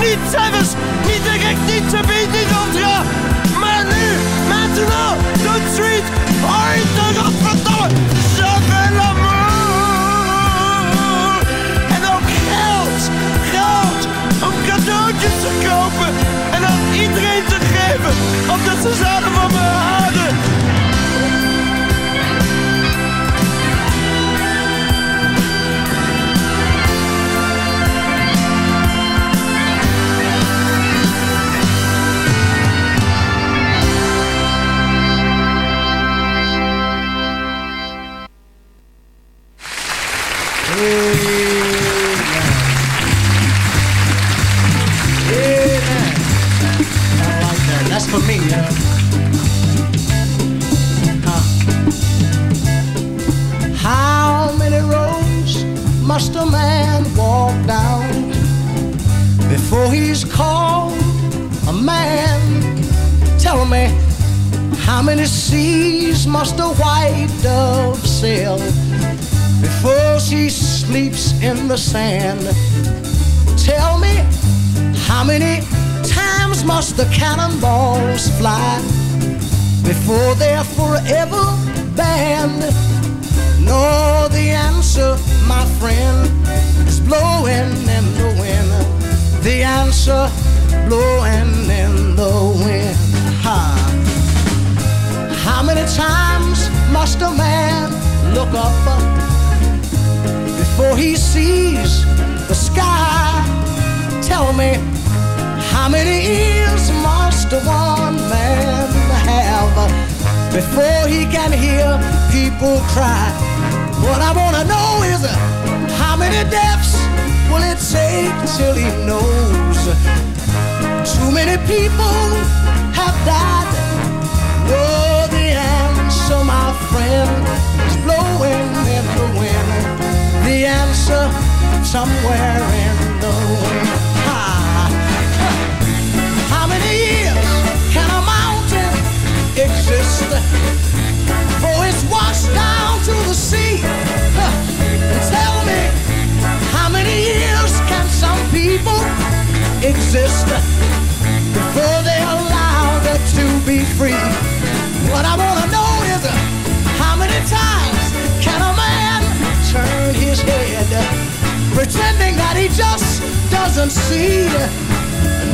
Niet zelfs, niet direct, niet te beet, niet ultra. Maar nu, maintenant, tout de suite, heute, godverdomme. Je veux l'amour. En ook geld, geld, om cadeautjes te kopen en aan iedereen te geven, omdat ze zouden van me houden. She sleeps in the sand. Tell me, how many times must the cannonballs fly before they're forever banned? No, the answer, my friend, is blowing in the wind. The answer, blowing in the wind. Ha. How many times must a man look up before he sees the sky? Tell me, how many ears must one man have before he can hear people cry? What I wanna know is how many deaths will it take till he knows? Too many people have died. Oh, the answer, my friend, is blowing in the wind. The answer somewhere in the wind. How many years can a mountain exist before it's washed down to the sea? And tell me, how many years can some people exist before they're allowed to be free? What I wanna know is how many times head pretending that he just doesn't see?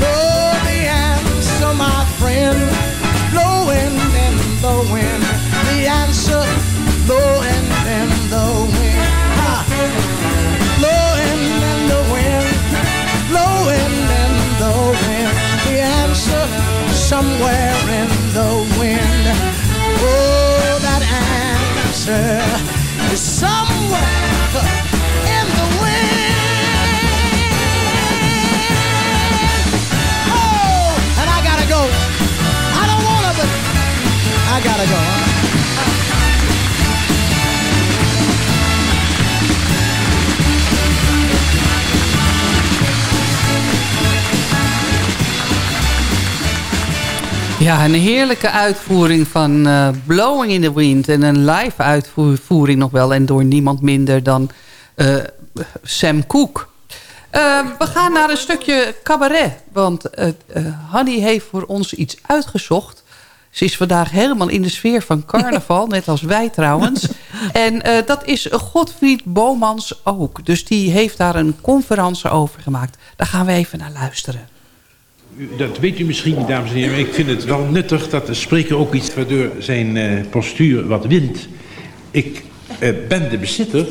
No, the answer, my friend, blowing in the wind. The answer, blowing in the wind. Ha. Blowing in the wind, blowing in the wind. The answer, somewhere in the wind. Oh, that answer is somewhere Ja, een heerlijke uitvoering van eh, Blowing in the Wind. En een live uitvoering nog wel. En door niemand minder dan eh, Sam Cooke. Eh, we gaan naar een stukje cabaret. Want uh, Hanny heeft voor ons iets uitgezocht. Ze is vandaag helemaal in de sfeer van carnaval. net als wij trouwens. En dat is Godfried Bomans ook. Dus die heeft daar een conferentie over gemaakt. Daar gaan we even naar luisteren. Dat weet u misschien dames en heren. Maar ik vind het wel nuttig dat de spreker ook iets waardoor zijn uh, postuur wat wint. Ik uh, ben de bezitter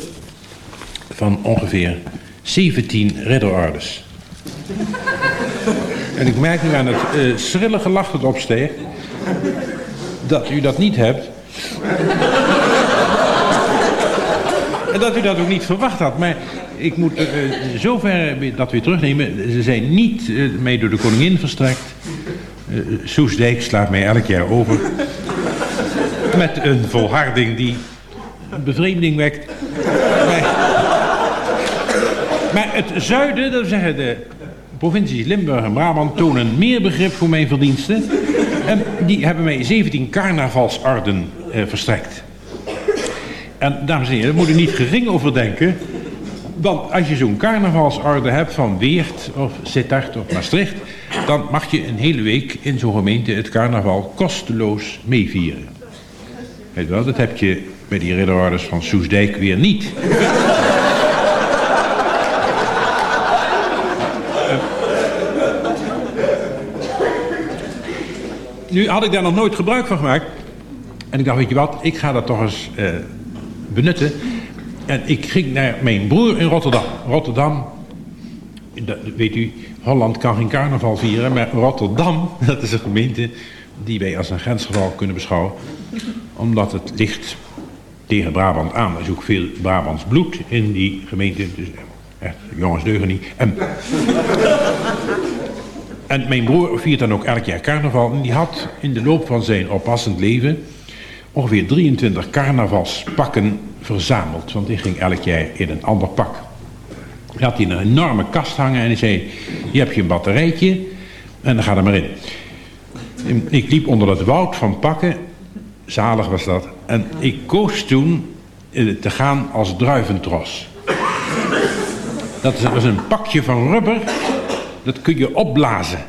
van ongeveer 17 ridderordes. en ik merk nu aan het uh, schrille gelach dat opsteegt... dat u dat niet hebt. en dat u dat ook niet verwacht had. Maar ik moet uh, zover dat weer terugnemen. Ze zijn niet uh, mee door de koningin verstrekt. Uh, Soesdijk slaat mij elk jaar over. Met een volharding die bevreemding wekt. Maar, het zuiden, dat zeggen de provincies Limburg en Brabant... tonen meer begrip voor mijn verdiensten. En die hebben mij 17 carnavalsarden verstrekt. En dames en heren, daar moet u niet gering over denken... Want als je zo'n carnavalsorde hebt van Weert of Sittard of Maastricht... dan mag je een hele week in zo'n gemeente het carnaval kosteloos meevieren. Weet wel, dat heb je bij die ridderordes van Soesdijk weer niet. nu had ik daar nog nooit gebruik van gemaakt. En ik dacht, weet je wat, ik ga dat toch eens uh, benutten... En ik ging naar mijn broer in Rotterdam. Rotterdam, dat, weet u, Holland kan geen carnaval vieren, maar Rotterdam, dat is een gemeente die wij als een grensgeval kunnen beschouwen. Omdat het ligt tegen Brabant aan. Er is ook veel Brabants bloed in die gemeente. Dus echt, jongens deugen niet. En, en mijn broer viert dan ook elk jaar carnaval. En die had in de loop van zijn oppassend leven ongeveer 23 carnavalspakken verzameld. Want die ging elk jaar in een ander pak. Hij had hij een enorme kast hangen en hij zei... je hebt je een batterijtje en dan ga er maar in. Ik liep onder dat woud van pakken. Zalig was dat. En ik koos toen eh, te gaan als druiventros. Dat is een pakje van rubber, dat kun je opblazen.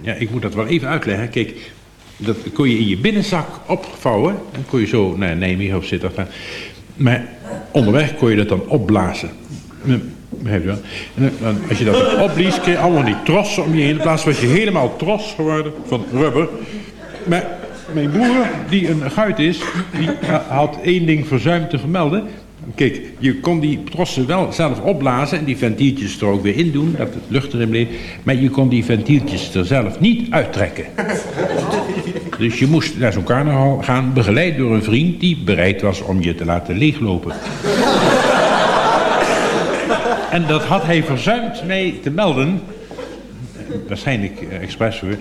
Ja, ik moet dat wel even uitleggen. Kijk, dat kon je in je binnenzak opvouwen. Dan kon je zo naar Nijmegen of zitten. Maar onderweg kon je dat dan opblazen. Je wel? En als je dat opblies, kreeg je allemaal die trossen om je heen. In plaats was je helemaal tros geworden van rubber. Maar mijn broer, die een guit is, die ha- had één ding verzuimd te vermelden. Kijk, je kon die trossen wel zelf opblazen en die ventieltjes er ook weer in doen, dat het lucht erin bleef. Maar je kon die ventieltjes er zelf niet uittrekken. Dus je moest naar zo'n carnaval gaan, begeleid door een vriend die bereid was om je te laten leeglopen. En dat had hij verzuimd mij te melden. Waarschijnlijk eh, expres voor.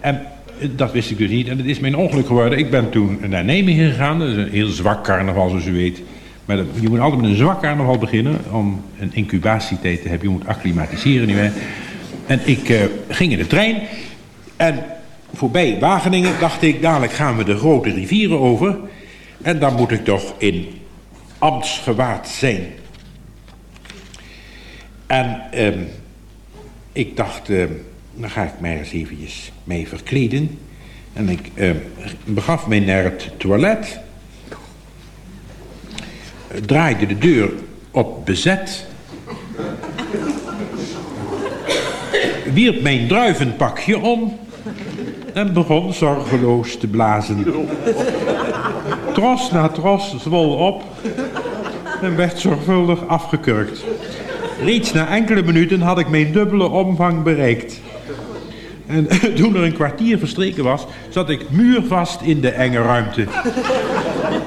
En eh, dat wist ik dus niet. En het is mijn ongeluk geworden. Ik ben toen naar Nijmegen gegaan. Dat is een heel zwak carnaval, zoals u weet. Maar je moet altijd met een zwak carnaval beginnen om een incubatietijd te hebben. Je moet acclimatiseren. Nietwaar? En ik eh, ging in de trein. En voorbij Wageningen dacht ik, dadelijk gaan we de grote rivieren over. En dan moet ik toch in ambtsgewaad zijn. En ehm, ik dacht, ehm, dan ga ik mij eens eventjes mee verkleden. En ik ehm, begaf mij naar het toilet. Draaide de deur op bezet. Wierp mijn druivenpakje om. En begon zorgeloos te blazen. Tros na tros zwol op. En werd zorgvuldig afgekurkt. Reeds na enkele minuten had ik mijn dubbele omvang bereikt. En toen er een kwartier verstreken was, zat ik muurvast in de enge ruimte.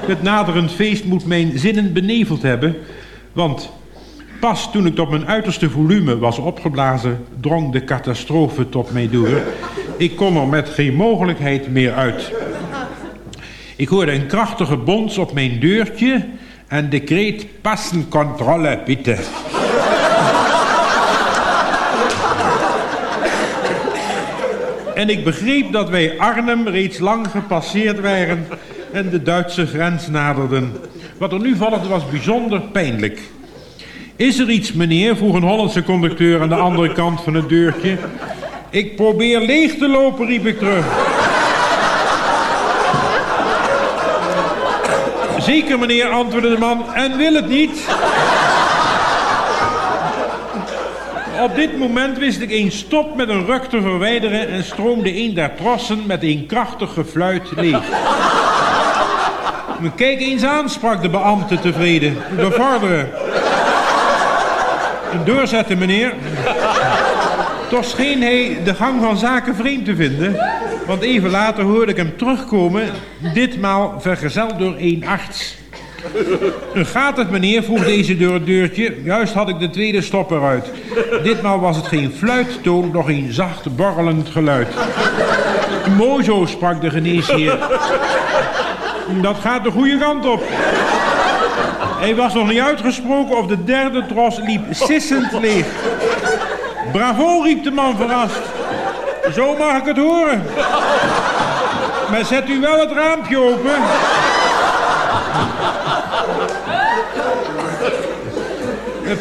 Het naderend feest moet mijn zinnen beneveld hebben, want pas toen ik tot mijn uiterste volume was opgeblazen, drong de catastrofe tot mij door. Ik kon er met geen mogelijkheid meer uit. Ik hoorde een krachtige bons op mijn deurtje en de kreet passencontrole, bitte. En ik begreep dat wij Arnhem reeds lang gepasseerd waren en de Duitse grens naderden. Wat er nu volgde was bijzonder pijnlijk. Is er iets, meneer? vroeg een Hollandse conducteur aan de andere kant van het deurtje. Ik probeer leeg te lopen, riep ik terug. Zeker, meneer, antwoordde de man, en wil het niet. Op dit moment wist ik een stop met een ruk te verwijderen en stroomde een der trossen met een krachtig gefluit leeg. Maar Kijk eens aan, sprak de beambte tevreden. Bevorderen. Doorzetten, meneer. Toch scheen hij de gang van zaken vreemd te vinden. Want even later hoorde ik hem terugkomen, ditmaal vergezeld door een arts. Gaat het, meneer? vroeg deze door het deurtje. Juist had ik de tweede stop eruit. Ditmaal was het geen fluittoon, nog een zacht borrelend geluid. Mooi zo, sprak de geneesheer. Dat gaat de goede kant op. Hij was nog niet uitgesproken of de derde tros liep sissend leeg. Bravo, riep de man verrast. Zo mag ik het horen. Maar zet u wel het raampje open.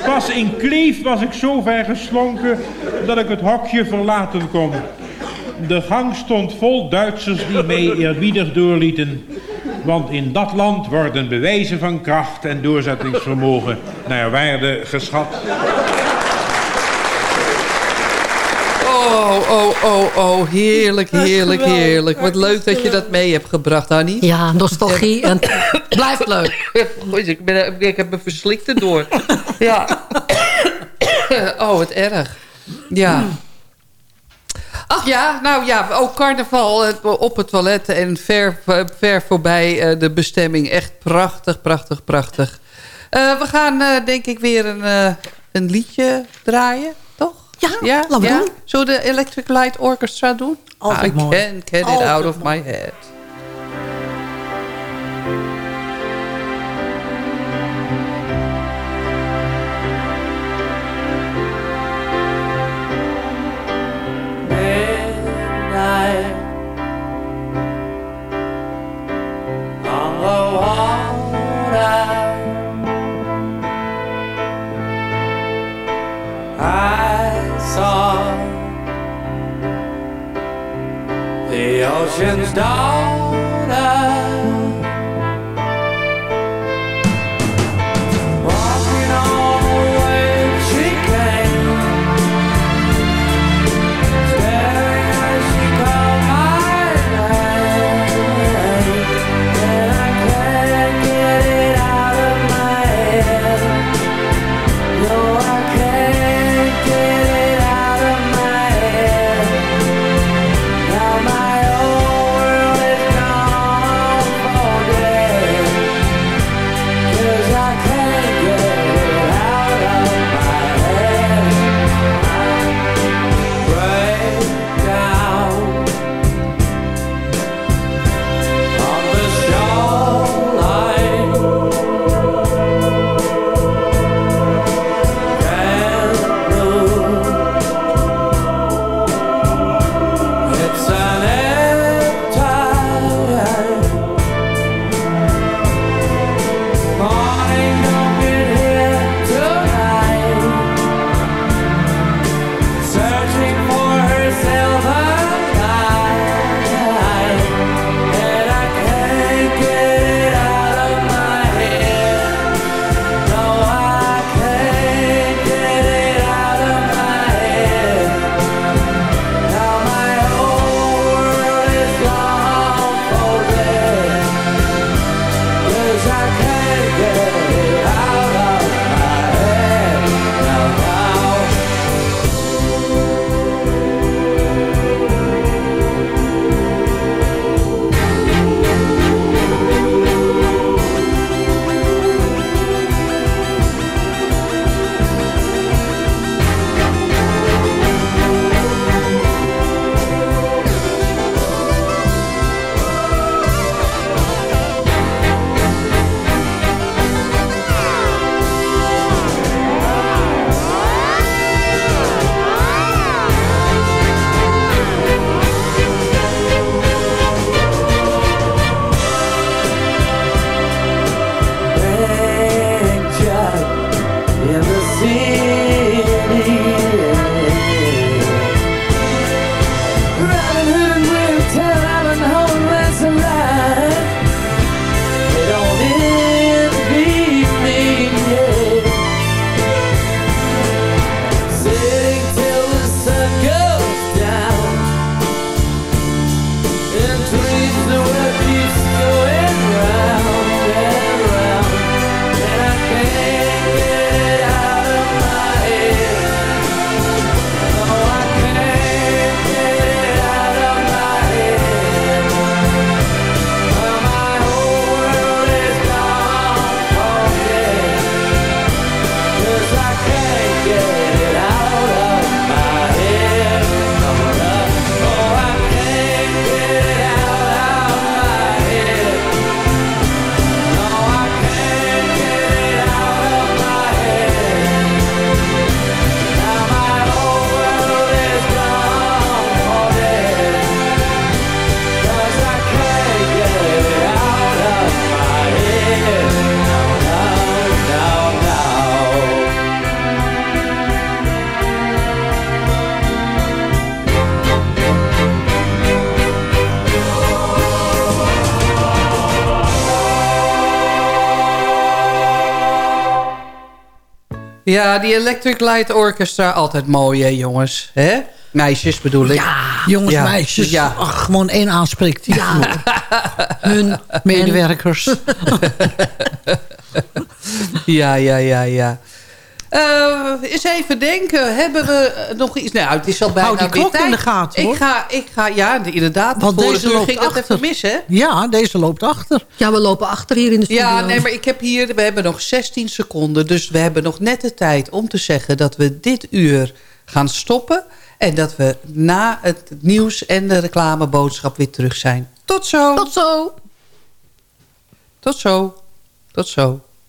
Pas in Kleef was ik zo ver geslonken dat ik het hokje verlaten kon. De gang stond vol Duitsers die mij eerbiedig doorlieten. Want in dat land worden bewijzen van kracht en doorzettingsvermogen naar waarde geschat. Oh, oh, oh, oh. Heerlijk, heerlijk, heerlijk. Wat leuk dat je dat mee hebt gebracht, Annie. Ja, nostalgie en blijft leuk. Goed, ik, ben, ik heb me verslikt erdoor. Ja. Oh, wat erg. Ja. Ach ja, nou ja, ook carnaval eh, op het toilet en ver, ver voorbij eh, de bestemming. Echt prachtig, prachtig, prachtig. Eh, we gaan eh, denk ik weer een, een liedje draaien, toch? Ja, ja laten we ja? doen. Zullen we de Electric Light Orchestra doen? Altijd I mooi. can't get it Altijd out of mooi. my head. Ocean's daughter. Ja, die Electric Light Orchestra, altijd mooi hè jongens. hè? Meisjes bedoel ik. Jongens, Ja, meisjes. ja. Ach, gewoon één aanspreektitel. Hun medewerkers. Ja, ja, ja, ja. Eh, eens even denken. Hebben we nog iets? Nou, het is al bijna Hou die klok in de gaten, hoor. Ik ga, ik ga, ja, inderdaad. Want deze loopt ging dat achter. even mis, hè? Ja, deze loopt achter. Ja, we lopen achter hier in de studio. Ja, nee, maar ik heb hier, we hebben nog 16 seconden. Dus we hebben nog net de tijd om te zeggen dat we dit uur gaan stoppen. En dat we na het nieuws en de reclameboodschap weer terug zijn. Tot zo. Tot zo. Tot zo. Tot zo.